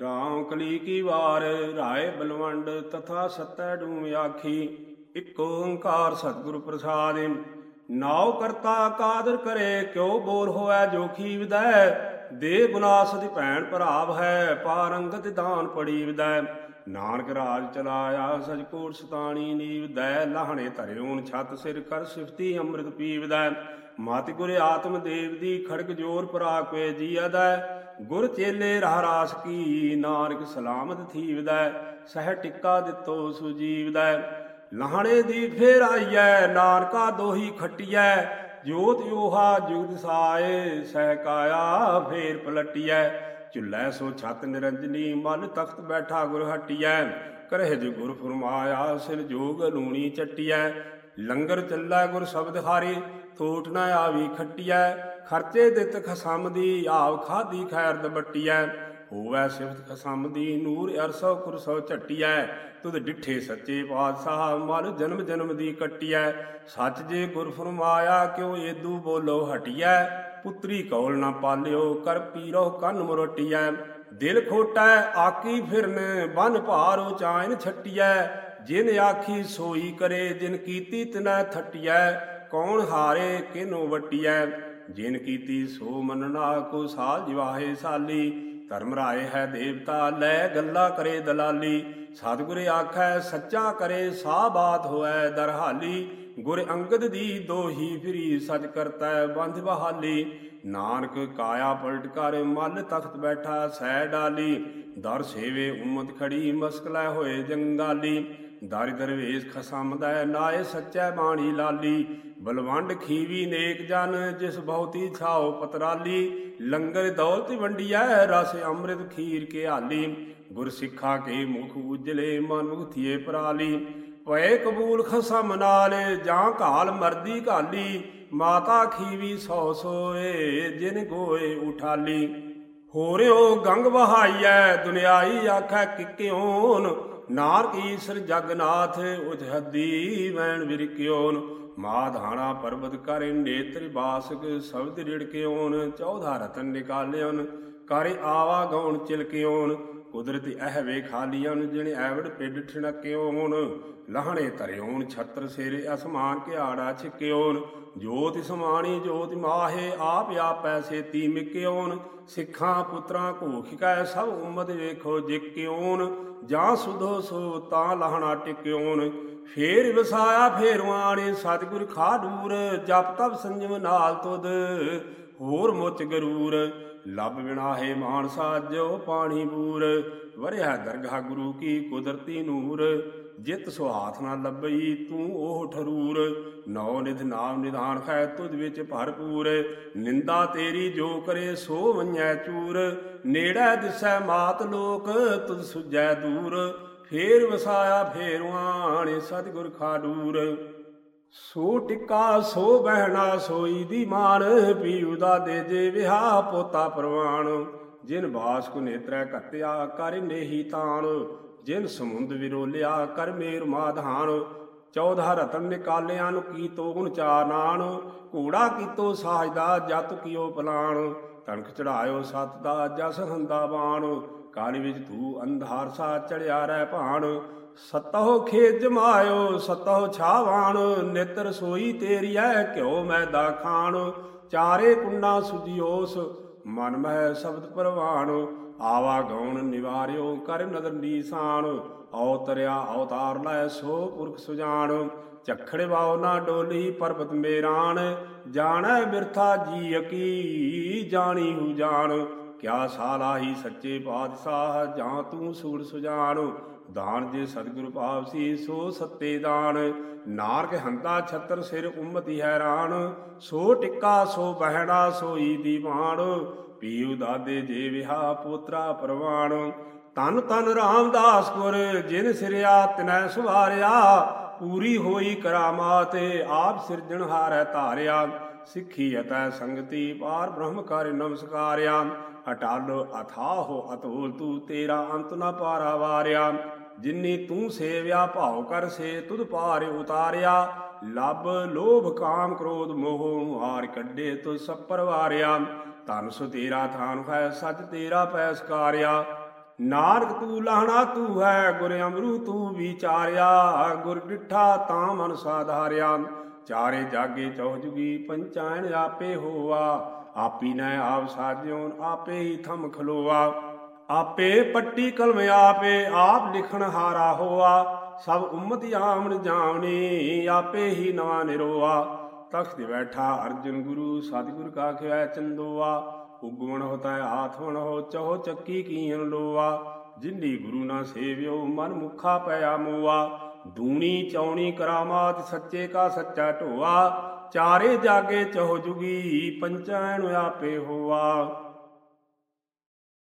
ਰਾਮ ਕਲੀ ਕੀ ਵਾਰ? ਰਾਏ ਬਲਵੰਡ ਤਥਾ ਸਤੈ ਡੂਮ ਆਖੀ, ਇਕ ਓੰਕਾਰ ਸਤਿਗੁਰ ਪ੍ਰਸਾਦਿ। ਨਾਉ ਕਰਤਾ ਕਾਦਰ ਕਰੇ, ਕਿਉ ਬੋਰ ਹੋਐ ਜੋਖੀ ਵਿਦੈ? ਦੇ ਬੁਨਾਸ ਦੀ ਭੈਣ ਭਰਾਵ ਹੈ, ਪਾਰੰਗਤ ਦਾਨ ਪੜੀ ਵਿਦੈ। ਨਾਨਕ ਰਾਜ ਚਲਾਇਆ ਸਜਕੋਟ ਸਤਾਣੀ ਨੀਵ ਦੈ। ਲਾਹਣੇ ਧਰਿਉਨ ਛਤ ਸਿਰ ਕਰ ਸਿਫਤੀ ਅੰਮ੍ਰਿਤ ਪੀਵਦੈ ਮਤਿ ਗੁਰ ਆਤਮ ਦੇਵ ਦੀ ਖੜਗ ਜੋਰ ਪਰਾਕਵੇ ਜੀਅਦੈ ਗੁਰ ਚੇਲੇ ਰਹ ਰਾਸ ਕੀ, ਨਾਨਕ ਸਲਾਮਤ ਥੀਵਦੈ, ਸਹਿ ਟਿੱਕਾ ਦਿੱਤੋ ਸੁਜੀਵਦੈ। ਲਾਹਣੇ ਦੀ ਫੇਰ ਆਈਐ, ਨਾਨਕਾ ਦੋਹੀ ਖਟਿਐ, ਜੋਤ ਯੋਹਾ ਜੁਗਤ ਸਾਏ, ਸਹਿ ਕਾਇਆ ਫੇਰ ਪਲਟਿਐ। ਚੁੱਲੈ ਸੋ ਛਤ ਨਿਰੰਜਨੀ, ਮਨ ਤਖਤ ਬੈਠਾ ਗੁਰ ਹਟਿਐ। ਕਰਹਿ ਗੁਰ ਫਰਮਾਇਆ, ਸਿਰ ਜੋਗ ਲੂਣੀ ਚਟਿਐ। ਲੰਗਰ ਚੱਲੈ ਗੁਰ ਸ਼ਬਦ ਹਾਰੇ, ਥੋਟ ਨਾ ਆਵੀ ਖੱਟੀਐ, ਖਰਚੇ ਦਿੱਤ ਖਸਮ ਦੀ ਆਵ ਖਾਦੀ ਖੈਰ ਦਬਟਿਐ। ਹੋਵੈ ਸਿਫਤ ਖਸਮ ਦੀ ਨੂਰ ਅਰਸੋ ਕੁਰਸੋ ਝਟਿਐ। ਤੁਧ ਡਿੱਠੇ ਸੱਚੇ ਪਾਤਸ਼ਾਹ ਮਨ ਜਨਮ ਜਨਮ ਦੀ ਕੱਟੀਐ। ਸੱਚ ਜੇ ਗੁਰ ਫਰਮਾਇਆ, ਕਿਉ ਏਦੂ ਬੋਲੋ ਹਟੀਐ। ਪੁੱਤਰੀ ਕੌਲ ਨਾ ਪਾਲਿਓ, ਕਰ ਪੀਰੋ ਕੰਨ ਮਰੋਟੀਐ। ਦਿਲ ਖੋਟੈ, ਆਕੀ ਫਿਰਨ, ਬਨ ਭਾਰ ਉਚਾਇਨ ਛੱਟੀਐ। ਜਿਨ ਆਖੀ ਸੋਈ ਕਰੇ, ਜਿਨ ਕੀਤੀ ਤਿਨੈ ਥਟਿਐ, ਕੌਣ ਹਾਰੇ ਕਿਨੋ ਵਟਿਐ? ਜਿਨ ਕੀਤੀ ਸੋ ਮੰਨਣਾ, ਕੋ ਸਾਲ ਜਿਵਾਹੇ ਸਾਲੀ। ਧਰਮ ਰਾਏ ਹੈ ਦੇਵਤਾ, ਲੈ ਗੱਲਾ ਕਰੇ ਦਲਾਲੀ। ਸਤਿਗੁਰ ਆਖੈ, ਸੱਚਾ ਕਰੇ, ਸਾ ਬਾਤ ਹੋਐ ਦਰਹਾਲੀ। ਗੁਰ ਅੰਗਦ ਦੀ ਦੋਹੀ ਫਰੀ, ਸਚ ਕਰਤਾ ਬੰਧ ਬਹਾਲੀ। ਨਾਨਕ ਕਾਇਆ ਪਲਟ ਕਰ, ਮਲ ਤਖਤ ਬੈਠਾ ਸੈ ਡਾਲੀ। ਦਰ ਸੇਵੇ ਉਮਤ ਖੜੀ, ਮਸਕਲੇ ਹੋਏ ਜੰਗਾਲੀ। ਦਾਰਿ ਦਰਵੇਸ਼ ਖਸਮਦਾ, ਨਾਏ ਸੱਚੈ ਬਾਣੀ ਲਾਲੀ। ਬਲਵੰਡ ਖੀਵੀ ਨੇਕ ਜਨ, ਜਿਸ ਬਹੁਤੀ ਛਾਓ ਪਤਰਾਲੀ। ਲੰਗਰ ਦੌਲਤ ਵੰਡੀਐ, ਰਸ ਅੰਮ੍ਰਿਤ ਖੀਰ ਕੇ ਹਾਲੀ ਗੁਰ ਸਿੱਖਾ ਕੇ ਮੁਖ ਉਜਲੇ, ਮਨ ਮੁਖਥੀਏ ਪਰਾਲੀ। ਪਏ ਕਬੂਲ ਖਸਮ ਨਾਲ, ਜਾਂ ਘਾਲ ਮਰਦੀ ਘਾਲੀ। ਮਾਤਾ ਖੀਵੀ ਸੋ ਸੋਏ, ਜਿਨ ਗੋਏ ਉਠਾਲੀ। ਹੋਰਿਓ ਗੰਗ ਵਹਾਈਐ, ਦੁਨਿਆਈ ਆਖੈ ਕਿਕਿਓਨ ਨਾਰ ਈਸਰ ਜਗਨਾਥ ਉਜਹਦੀ ਵੈਣ ਵਿਰਕਿਓਨ ਮਾਧਾਣਾ ਪਰਬਤ ਕਰ ਨੇਤਰ ਬਾਸਕ ਸ਼ਬਦ ਰਿੜਕਿਓਨ, ਚੌਧਾ ਰਤਨ ਨਿਕਾਲਿਓਨ, ਕਰ ਆਵਾ ਗਉਣ ਚਿਲਕਿਓਨ ਕੁਦਰਤ ਇਹ ਵੇਖਾਲੀਓਨ ਜਿਣ ਐਵੜ ਪਿੱਡ ਠਣਕਿਓਨ ਲਹਣੇ ਧਰਿਓਨ ਛਤਰ ਸਿਰ ਅਸਮਾਨ ਘਿਆੜਾ ਛਿਕਿਓਨ ਜੋਤਿ ਸਮਾਣੀ, ਜੋਤਿ ਮਾਹੇ, ਆਪ ਆਪੈ ਸੇਤੀ ਮਿਕਿਓਨ ਸਿੱਖਾਂ ਪੁੱਤਰਾਂ ਘੋਖਿਕੈ ਸਭ ਉਮਦ ਵੇਖੋ ਜਿਕਿਓਨ ਜਾਂ ਸੁਧੋ ਸੋ ਤਾਂ ਲਹਣਾ ਟਿਕਿਓਨ ਫੇਰ ਵਸਾਇਆ ਫੇਰਵਾਣੇ, ਸਤਿਗੁਰ ਖਾਡੂਰ, ਜਪ ਤਪ ਸੰਜਮ ਨਾਲ ਤੁਧ। ਹੋਰ ਮੁਚ ਗਰੂਰ। ਲੱਭ ਬਿਨਾਹੇ ਮਾਨਸਾ ਜੋ ਪਾਣੀ ਬੂਰ ਵਰਿਆ ਦਰਗਾ ਗੁਰੂ ਕੀ ਕੁਦਰਤੀ ਨੂਰ। ਜਿਤ ਸੁਹਾਥ ਨਾ ਲੱਭਈ ਤੂੰ ਉਹ ਠਰੂਰ। ਨੌ ਨਿਧ ਨਾਮ ਨਿਧਾਨ ਖੈ ਤੁਧ ਵਿੱਚ ਭਰਪੂਰ। ਨਿੰਦਾ ਤੇਰੀ ਜੋ ਕਰੇ ਸੋ ਵੰਨੈ ਚੂਰ। ਨੇੜਾ ਦਿਸੈ ਮਾਤ ਲੋਕ, ਤੁਧ ਸੁਜੈ ਦੂਰ। ਫੇਰ ਵਸਾਇਆ ਫੇਰਵਾਣੇ ਸਤਿਗੁਰ ਖਾਡੂਰ। ਸੋ ਟਿੱਕਾ, ਸੋ ਬਹਿਣਾ ਸੋਈ ਦੀ ਮਾਨ ਪੀਉ ਦਾ ਦੇ ਜੇ ਵਿਹਾ ਪੋਤਾ ਪ੍ਰਵਾਨ। ਜਿਨ ਬਾਸ ਕੋ ਨੇਤਰੈ ਘਤਿਆ, ਕਰ ਨੇਹੀ ਤਾਣ। ਜਿਨ ਸਮੁੰਦ ਵਿਰੋਲਿਆ, ਕਰ ਮੇਰ ਮਾਧਾਨ। ਚੌਧਾ ਰਤਨ ਨਿਕਾਲਿਆਂ, ਨੂੰ ਕੀ ਤੋਗੁਣ ਚਾਨਾਨ ਘੋੜਾ ਕੀਤੋ ਸਾਜਦਾ ਜਤ ਕੀਓ ਪਲਾਣ। ਤਣਕ ਚੜਾਇਓ ਸਤ ਦਾ, ਜਸ ਹੰਦਾ ਬਾਣ। ਕਾਲ ਵਿੱਚ ਤੂ ਅੰਧਾਰ ਸਾ ਚੜਿਆ ਰਹਿ ਭਾਣ। ਸਤਹੁ ਖੇਜ ਜਮਾਇਓ ਸਤਹੁ ਛਾਵਾਣ। ਨਿਤਰ ਸੋਈ ਤੇਰੀਐ ਕਿਉ ਮੈਂ ਦਾ ਖਾਣ। ਚਾਰੇ ਕੁੰਡਾ ਸੁਜਿਓਸ, ਮਨ ਮਹਿ ਸ਼ਬਦ ਪ੍ਰਵਾਣ। ਆਵਾ ਗਉਣ ਨਿਵਾਰਿਓ, ਕਰ ਨਦਰ ਨੀਸਾਨ ਔਤਰਿਆ ਅਵਤਾਰ ਲੈ ਸੋ ਪੁਰਖ ਸੁਜਾਣ। ਚਖੜ ਵਾਉ ਨਾ ਡੋਲੀ, ਪਰਬਤ ਮੇਰਾਨ ਜਾਣੈ ਬਿਰਥਾ ਜੀਅ ਕੀ ਜਾਣੀ ਹੂ ਜਾਣ। ਕਿਆ ਸਾਲਾਹੀ ਸੱਚੇ ਪਾਤਸ਼ਾਹ, ਜਾਂ ਤੂੰ ਸੂੜ ਸੁਜਾਨ ਦਾਨ ਜੇ ਸਤਿਗੁਰ ਪਾਵਸੀ ਸੋ ਸੱਤੇ ਦਾਨ। ਨਾਰਕ ਹੰਤਾ ਛਤਰ ਸਿਰ ਉਮਤੀ ਹੈਰਾਨ। ਸੋ ਟਿੱਕਾ, ਸੋ ਬਹਿਣਾ, ਸੋਈ ਦੀਵਾਨ। ਪੀਉ ਦਾਦੇ ਜੇ ਵਿਹਾ ਪੋਤਰਾ ਪ੍ਰਵਾਨ। ਤਨ ਤਨ ਰਾਮਦਾਸ ਗੁਰ, ਜਿਨ ਸਿਰਿਆ ਤਿਨੈ ਸੁਵਾਰਿਆ। ਪੂਰੀ ਹੋਈ ਕਰਾਮਾਤ, ਆਪ ਸਿਰਜਣਹਾਰੈ ਧਾਰਿਆ। ਸਿੱਖੀ ਅਤੈ ਸੰਗਤੀ ਪਾਰ ਬ੍ਰਹਮ ਕਰਿ ਨਮਸਕਾਰਿਆ। ਅਟਲ ਅਥਾਹੋ ਅਤੋਲ ਤੂ ਤੇਰਾ ਅੰਤ ਨ ਪਾਰਾ ਵਾਰਿਆ। ਜਿਨੀ ਤੂੰ ਸੇਵਿਆ ਭਾਉ ਕਰ ਸੇ ਤੁਧ ਪਾਰ ਉਤਾਰਿਆ। ਲਬ ਲੋਭ ਕਾਮ ਕ੍ਰੋਧ ਮੋਹ ਹਾਰ ਕੱਢੇ ਤੁ ਸਭ ਪਰਵਾਰਿਆ। ਤਨ ਸੁ ਤੇਰਾ ਥਾਨ ਹੈ, ਸੱਚ ਤੇਰਾ ਪੈਸਕਾਰਿਆ ਨਾਰਕ ਤੂੰ ਲਾਹਣਾ ਤੂੰ ਹੈ, ਗੁਰ ਅਮਰੂ ਤੂੰ ਵਿਚਾਰਿਆ। ਗੁਰ ਡਿਠਾ ਤਾਂ ਮਨ ਸਾਧਾਰਿਆ ਚਾਰੇ ਜਾਗੇ ਚੌ ਜੁਗੀ ਪੰਚਾਇਣ ਆਪੇ ਹੋਆ। ਆਪੀ ਨੈ ਆਪ ਸਾਜਿਓ ਆਪੇ ਹੀ ਥਮ ਖਲੋਆ। ਆਪੇ ਪੱਟੀ ਕਲਮ ਆਪੇ ਆਪ ਲਿਖਣ ਹਾਰਾ ਹੋਆ। ਸਭ ਉਮਤ ਆਮਣ ਜਾਵਣੀ ਆਪੇ ਹੀ ਨਵਾ ਨਿਰੋਆ। ਤਖਤ ਬੈਠਾ ਅਰਜਨ ਗੁਰੂ ਸਤਿਗੁਰ ਕਾ ਖਿਆ ਚੰਦੋਆ। ਉਗਵਣ ਹੋਤਾ ਆਥਵਣ ਹੋ ਚਹੋ ਚੱਕੀ ਕੀਨ ਲੋਆ। ਜਿੰਦੀ ਗੁਰੂ ਨਾ ਸੇਵਿਓ ਮਨ ਮੁਖਾ ਪਿਆ ਮੋਆ। ਦੂਣੀ ਚੌਣੀ ਕਰਾਮਾਤ ਸੱਚੇ ਕਾ ਸੱਚਾ ਢੋਆ ਚਾਰੇ ਜਾਗੇ ਚਹੁ ਜੁਗੀ ਪੰਚੈਣ ਆਪੇ ਹੋਆ।